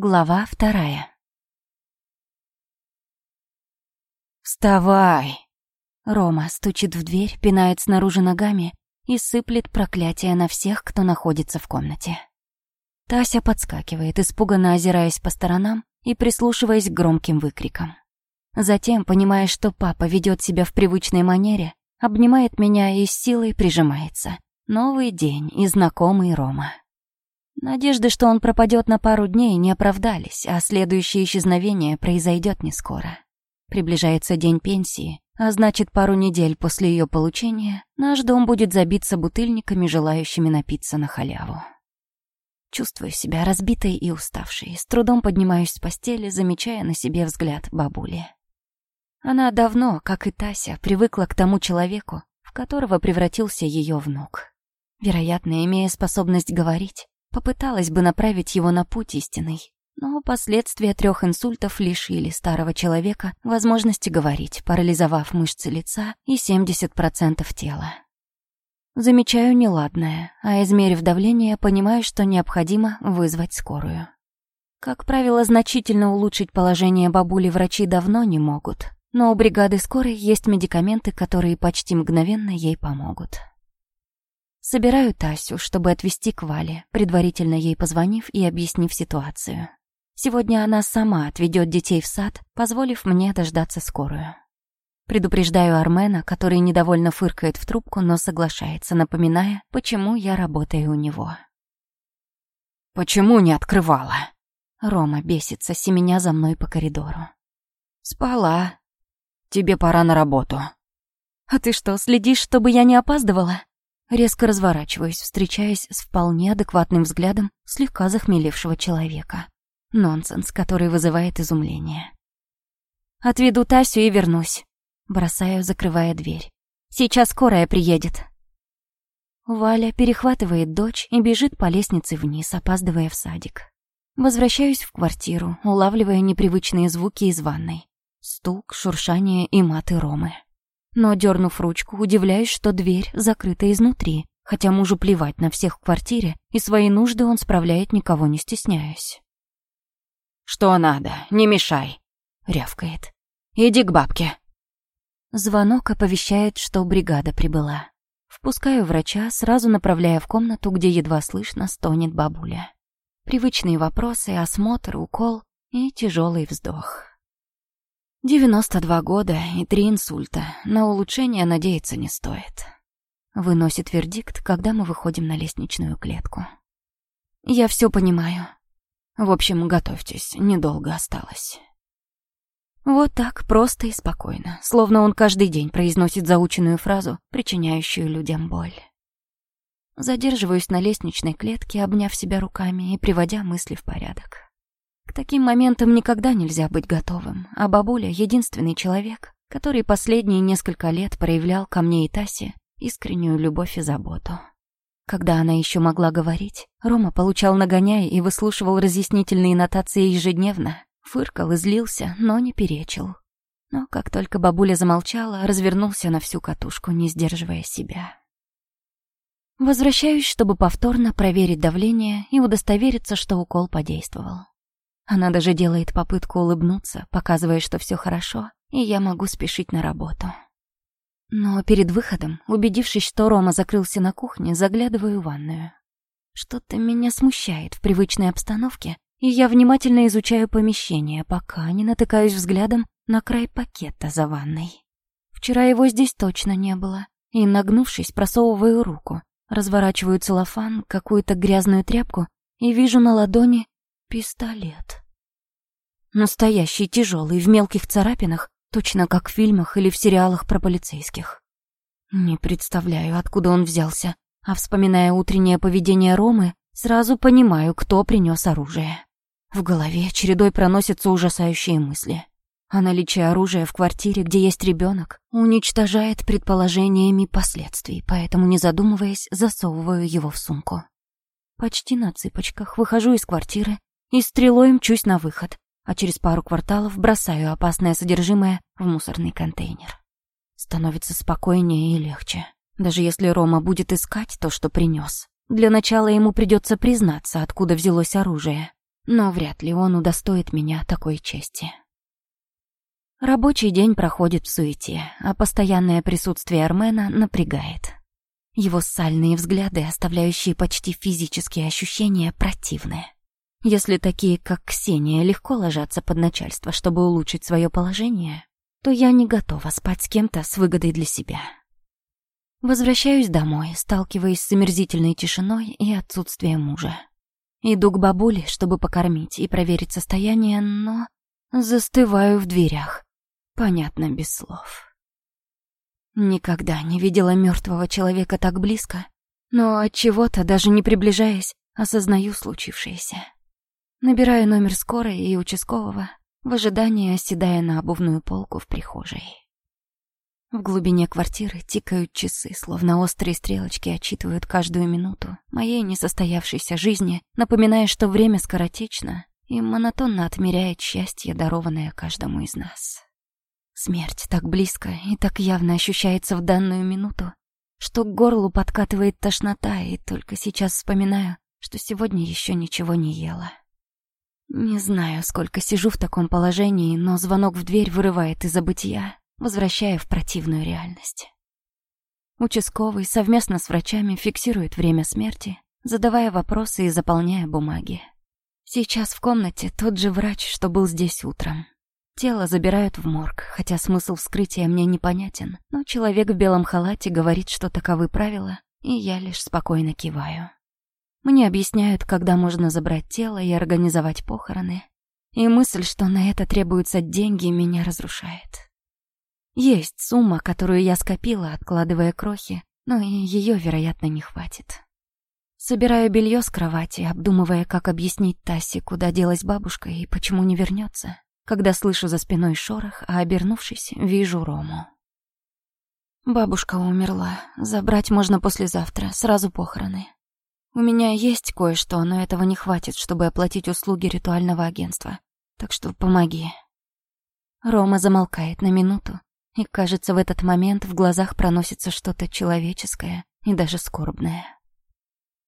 Глава вторая. «Вставай!» Рома стучит в дверь, пинает снаружи ногами и сыплет проклятие на всех, кто находится в комнате. Тася подскакивает, испуганно озираясь по сторонам и прислушиваясь к громким выкрикам. Затем, понимая, что папа ведет себя в привычной манере, обнимает меня и с силой прижимается. Новый день и знакомый Рома. Надежды, что он пропадет на пару дней, не оправдались, а следующее исчезновение произойдет не скоро. Приближается день пенсии, а значит, пару недель после ее получения наш дом будет забиться бутыльниками, желающими напиться на халяву. Чувствую себя разбитой и уставшей, с трудом поднимаюсь с постели, замечая на себе взгляд бабули. Она давно, как и Тася, привыкла к тому человеку, в которого превратился ее внук. Вероятно, имея способность говорить, попыталась бы направить его на путь истинный, но последствия трех инсультов лишили старого человека возможности говорить, парализовав мышцы лица и 70% тела. Замечаю неладное, а измерив давление, понимаю, что необходимо вызвать скорую. Как правило, значительно улучшить положение бабули врачи давно не могут, но у бригады скорой есть медикаменты, которые почти мгновенно ей помогут. Собираю Тасю, чтобы отвезти к Вале, предварительно ей позвонив и объяснив ситуацию. Сегодня она сама отведет детей в сад, позволив мне дождаться скорую. Предупреждаю Армена, который недовольно фыркает в трубку, но соглашается, напоминая, почему я работаю у него. «Почему не открывала?» Рома бесится, семеня за мной по коридору. «Спала. Тебе пора на работу». «А ты что, следишь, чтобы я не опаздывала?» Резко разворачиваюсь, встречаясь с вполне адекватным взглядом слегка захмелевшего человека. Нонсенс, который вызывает изумление. «Отведу Тасю и вернусь», — бросаю, закрывая дверь. «Сейчас скорая приедет». Валя перехватывает дочь и бежит по лестнице вниз, опаздывая в садик. Возвращаюсь в квартиру, улавливая непривычные звуки из ванной. Стук, шуршание и маты Ромы. Но, дернув ручку, удивляюсь, что дверь закрыта изнутри, хотя мужу плевать на всех в квартире, и свои нужды он справляет, никого не стесняясь. «Что надо? Не мешай!» — рявкает. «Иди к бабке!» Звонок оповещает, что бригада прибыла. Впускаю врача, сразу направляя в комнату, где едва слышно стонет бабуля. Привычные вопросы, осмотр, укол и тяжелый вздох. 92 года и три инсульта. На улучшение надеяться не стоит. Выносит вердикт, когда мы выходим на лестничную клетку. Я все понимаю. В общем, готовьтесь, недолго осталось. Вот так, просто и спокойно, словно он каждый день произносит заученную фразу, причиняющую людям боль. Задерживаюсь на лестничной клетке, обняв себя руками и приводя мысли в порядок. К таким моментам никогда нельзя быть готовым, а бабуля — единственный человек, который последние несколько лет проявлял ко мне и Тасе искреннюю любовь и заботу. Когда она еще могла говорить, Рома получал нагоняй и выслушивал разъяснительные нотации ежедневно, фыркал и злился, но не перечил. Но как только бабуля замолчала, развернулся на всю катушку, не сдерживая себя. Возвращаюсь, чтобы повторно проверить давление и удостовериться, что укол подействовал. Она даже делает попытку улыбнуться, показывая, что все хорошо, и я могу спешить на работу. Но перед выходом, убедившись, что Рома закрылся на кухне, заглядываю в ванную. Что-то меня смущает в привычной обстановке, и я внимательно изучаю помещение, пока не натыкаюсь взглядом на край пакета за ванной. Вчера его здесь точно не было, и, нагнувшись, просовываю руку, разворачиваю целлофан, какую-то грязную тряпку и вижу на ладони Пистолет. Настоящий, тяжелый, в мелких царапинах, точно как в фильмах или в сериалах про полицейских. Не представляю, откуда он взялся, а вспоминая утреннее поведение Ромы, сразу понимаю, кто принес оружие. В голове чередой проносятся ужасающие мысли. А наличие оружия в квартире, где есть ребенок, уничтожает предположениями последствий, поэтому, не задумываясь, засовываю его в сумку. Почти на цыпочках выхожу из квартиры и стрелой мчусь на выход, а через пару кварталов бросаю опасное содержимое в мусорный контейнер. Становится спокойнее и легче. Даже если Рома будет искать то, что принес. Для начала ему придется признаться, откуда взялось оружие. но вряд ли он удостоит меня такой чести. Рабочий день проходит в суете, а постоянное присутствие Армена напрягает. Его сальные взгляды, оставляющие почти физические ощущения, противные. Если такие, как Ксения, легко ложатся под начальство, чтобы улучшить свое положение, то я не готова спать с кем-то с выгодой для себя. Возвращаюсь домой, сталкиваясь с омерзительной тишиной и отсутствием мужа. Иду к бабуле, чтобы покормить и проверить состояние, но застываю в дверях. Понятно, без слов. Никогда не видела мертвого человека так близко, но от чего-то, даже не приближаясь, осознаю случившееся. Набираю номер скорой и участкового, в ожидании оседая на обувную полку в прихожей. В глубине квартиры тикают часы, словно острые стрелочки отчитывают каждую минуту моей несостоявшейся жизни, напоминая, что время скоротечно и монотонно отмеряет счастье, дарованное каждому из нас. Смерть так близко и так явно ощущается в данную минуту, что к горлу подкатывает тошнота, и только сейчас вспоминаю, что сегодня еще ничего не ела. Не знаю, сколько сижу в таком положении, но звонок в дверь вырывает из забытия, возвращая в противную реальность. Участковый совместно с врачами фиксирует время смерти, задавая вопросы и заполняя бумаги. Сейчас в комнате тот же врач, что был здесь утром. Тело забирают в морг, хотя смысл вскрытия мне непонятен, но человек в белом халате говорит, что таковы правила, и я лишь спокойно киваю. Мне объясняют, когда можно забрать тело и организовать похороны, и мысль, что на это требуются деньги, меня разрушает. Есть сумма, которую я скопила, откладывая крохи, но и ее, вероятно, не хватит. Собираю белье с кровати, обдумывая, как объяснить Тасе, куда делась бабушка и почему не вернется когда слышу за спиной шорох, а обернувшись, вижу Рому. Бабушка умерла. Забрать можно послезавтра, сразу похороны. У меня есть кое-что, но этого не хватит, чтобы оплатить услуги ритуального агентства. Так что помоги. Рома замолкает на минуту, и, кажется, в этот момент в глазах проносится что-то человеческое и даже скорбное.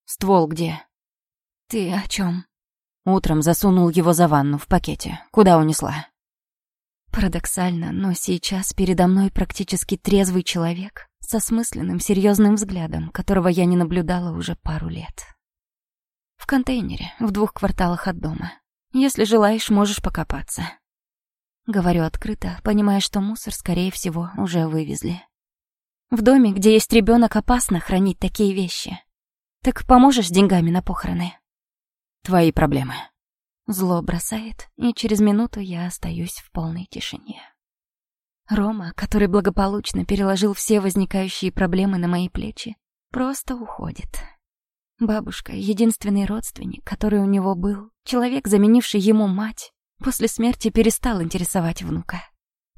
«Ствол где?» «Ты о чем? Утром засунул его за ванну в пакете. Куда унесла? Парадоксально, но сейчас передо мной практически трезвый человек с осмысленным, серьезным взглядом, которого я не наблюдала уже пару лет. В контейнере, в двух кварталах от дома. Если желаешь, можешь покопаться. Говорю открыто, понимая, что мусор, скорее всего, уже вывезли. В доме, где есть ребенок, опасно хранить такие вещи. Так поможешь деньгами на похороны? Твои проблемы. Зло бросает, и через минуту я остаюсь в полной тишине. Рома, который благополучно переложил все возникающие проблемы на мои плечи, просто уходит. Бабушка — единственный родственник, который у него был, человек, заменивший ему мать, после смерти перестал интересовать внука.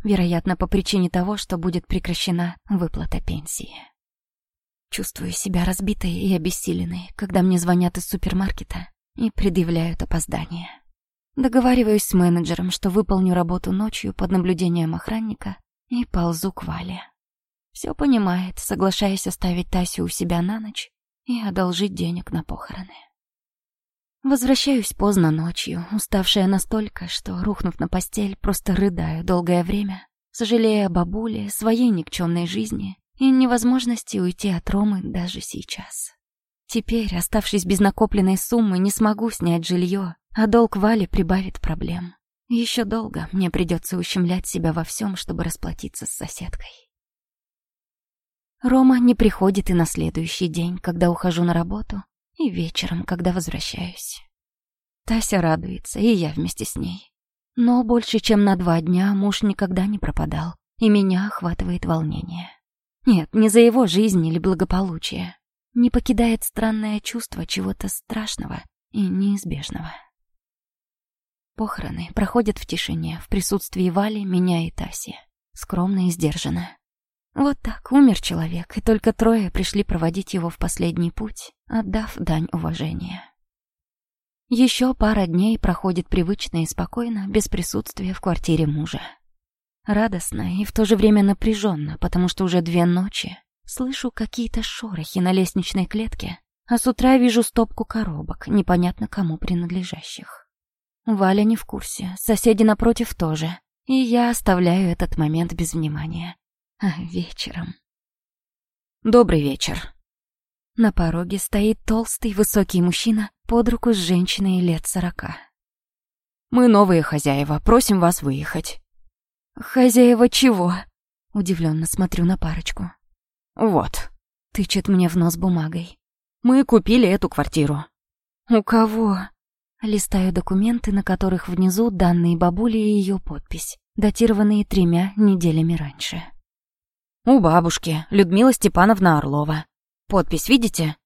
Вероятно, по причине того, что будет прекращена выплата пенсии. Чувствую себя разбитой и обессиленной, когда мне звонят из супермаркета и предъявляют опоздание. Договариваюсь с менеджером, что выполню работу ночью под наблюдением охранника и ползу к Вале. Все понимает, соглашаясь оставить Тасю у себя на ночь и одолжить денег на похороны. Возвращаюсь поздно ночью, уставшая настолько, что, рухнув на постель, просто рыдаю долгое время, сожалея о бабуле, своей никчемной жизни и невозможности уйти от Ромы даже сейчас. Теперь, оставшись без накопленной суммы, не смогу снять жилье, а долг Вали прибавит проблем. Еще долго мне придется ущемлять себя во всем, чтобы расплатиться с соседкой. Рома не приходит и на следующий день, когда ухожу на работу, и вечером, когда возвращаюсь. Тася радуется, и я вместе с ней. Но больше, чем на два дня муж никогда не пропадал, и меня охватывает волнение. Нет, не за его жизнь или благополучие, не покидает странное чувство чего-то страшного и неизбежного. Похороны проходят в тишине, в присутствии Вали, меня и Таси. Скромно и сдержанно. Вот так умер человек, и только трое пришли проводить его в последний путь, отдав дань уважения. Еще пара дней проходит привычно и спокойно, без присутствия в квартире мужа. Радостно и в то же время напряженно, потому что уже две ночи Слышу какие-то шорохи на лестничной клетке, а с утра вижу стопку коробок, непонятно кому принадлежащих. Валя не в курсе, соседи напротив тоже. И я оставляю этот момент без внимания. А вечером... Добрый вечер. На пороге стоит толстый высокий мужчина под руку с женщиной лет сорока. Мы новые хозяева, просим вас выехать. Хозяева чего? Удивленно смотрю на парочку. Вот. Тычет мне в нос бумагой. Мы купили эту квартиру. У кого? Листаю документы, на которых внизу данные бабули и ее подпись, датированные тремя неделями раньше. У бабушки, Людмила Степановна Орлова. Подпись видите?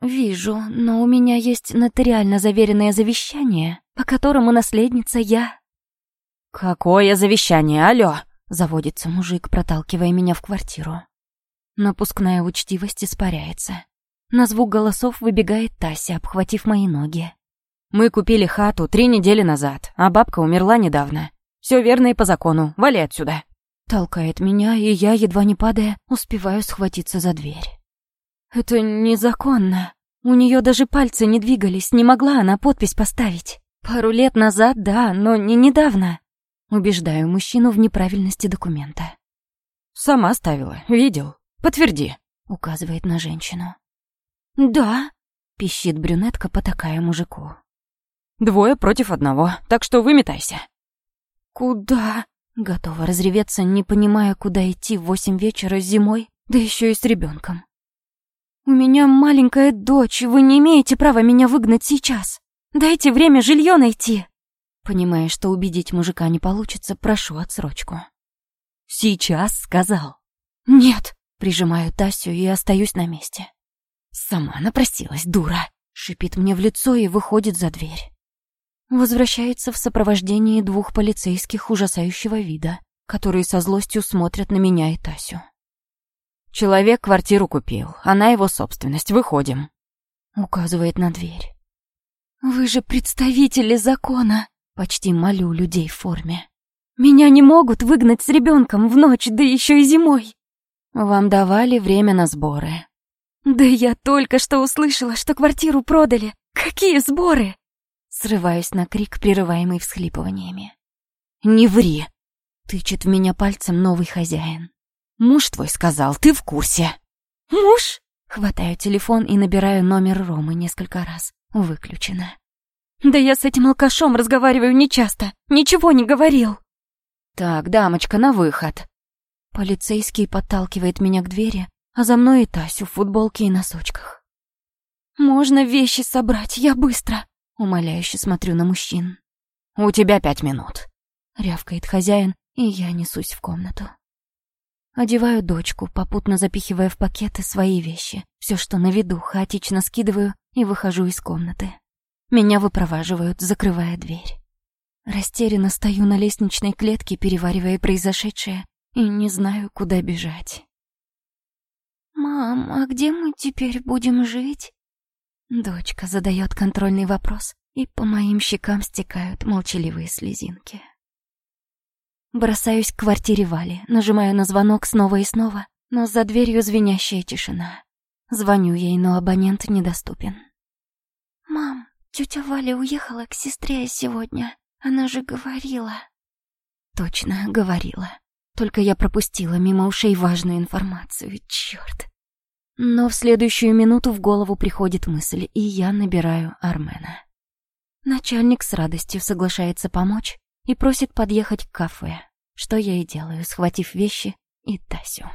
Вижу, но у меня есть нотариально заверенное завещание, по которому наследница я. Какое завещание, алло? Заводится мужик, проталкивая меня в квартиру. Напускная учтивость испаряется. На звук голосов выбегает Тася, обхватив мои ноги. Мы купили хату три недели назад, а бабка умерла недавно. Все верно и по закону. Вали отсюда. Толкает меня, и я, едва не падая, успеваю схватиться за дверь. Это незаконно. У нее даже пальцы не двигались, не могла она подпись поставить. Пару лет назад, да, но не недавно. Убеждаю мужчину в неправильности документа. Сама ставила, видел. Подтверди. Указывает на женщину. Да, пищит брюнетка, потакая мужику. Двое против одного, так что выметайся. Куда? Готова разреветься, не понимая, куда идти в восемь вечера зимой, да еще и с ребенком. У меня маленькая дочь, вы не имеете права меня выгнать сейчас. Дайте время жилье найти. Понимая, что убедить мужика не получится, прошу отсрочку. Сейчас сказал. Нет, прижимаю Тасю и остаюсь на месте. Сама напросилась, дура. Шипит мне в лицо и выходит за дверь. Возвращается в сопровождении двух полицейских ужасающего вида, которые со злостью смотрят на меня и Тасю. «Человек квартиру купил, она его собственность, выходим», — указывает на дверь. «Вы же представители закона!» — почти молю людей в форме. «Меня не могут выгнать с ребенком в ночь, да еще и зимой!» «Вам давали время на сборы». «Да я только что услышала, что квартиру продали! Какие сборы?» Срываюсь на крик, прерываемый всхлипываниями. «Не ври!» — тычет в меня пальцем новый хозяин. «Муж твой сказал, ты в курсе». «Муж?» Хватаю телефон и набираю номер Ромы несколько раз. Выключено. «Да я с этим алкашом разговариваю нечасто. Ничего не говорил». «Так, дамочка, на выход». Полицейский подталкивает меня к двери, а за мной и Тасю в футболке и носочках. «Можно вещи собрать, я быстро», Умоляюще смотрю на мужчин. «У тебя пять минут», — рявкает хозяин, и я несусь в комнату. Одеваю дочку, попутно запихивая в пакеты свои вещи. Все, что на виду, хаотично скидываю и выхожу из комнаты. Меня выпроваживают, закрывая дверь. Растерянно стою на лестничной клетке, переваривая произошедшее, и не знаю, куда бежать. «Мам, а где мы теперь будем жить?» Дочка задает контрольный вопрос, и по моим щекам стекают молчаливые слезинки. Бросаюсь к квартире Вали, нажимаю на звонок снова и снова, но за дверью звенящая тишина. Звоню ей, но абонент недоступен. «Мам, тетя Валя уехала к сестре сегодня. Она же говорила...» «Точно, говорила. Только я пропустила мимо ушей важную информацию, черт. Но в следующую минуту в голову приходит мысль, и я набираю Армена. Начальник с радостью соглашается помочь и просит подъехать к кафе, что я и делаю, схватив вещи и Тасю.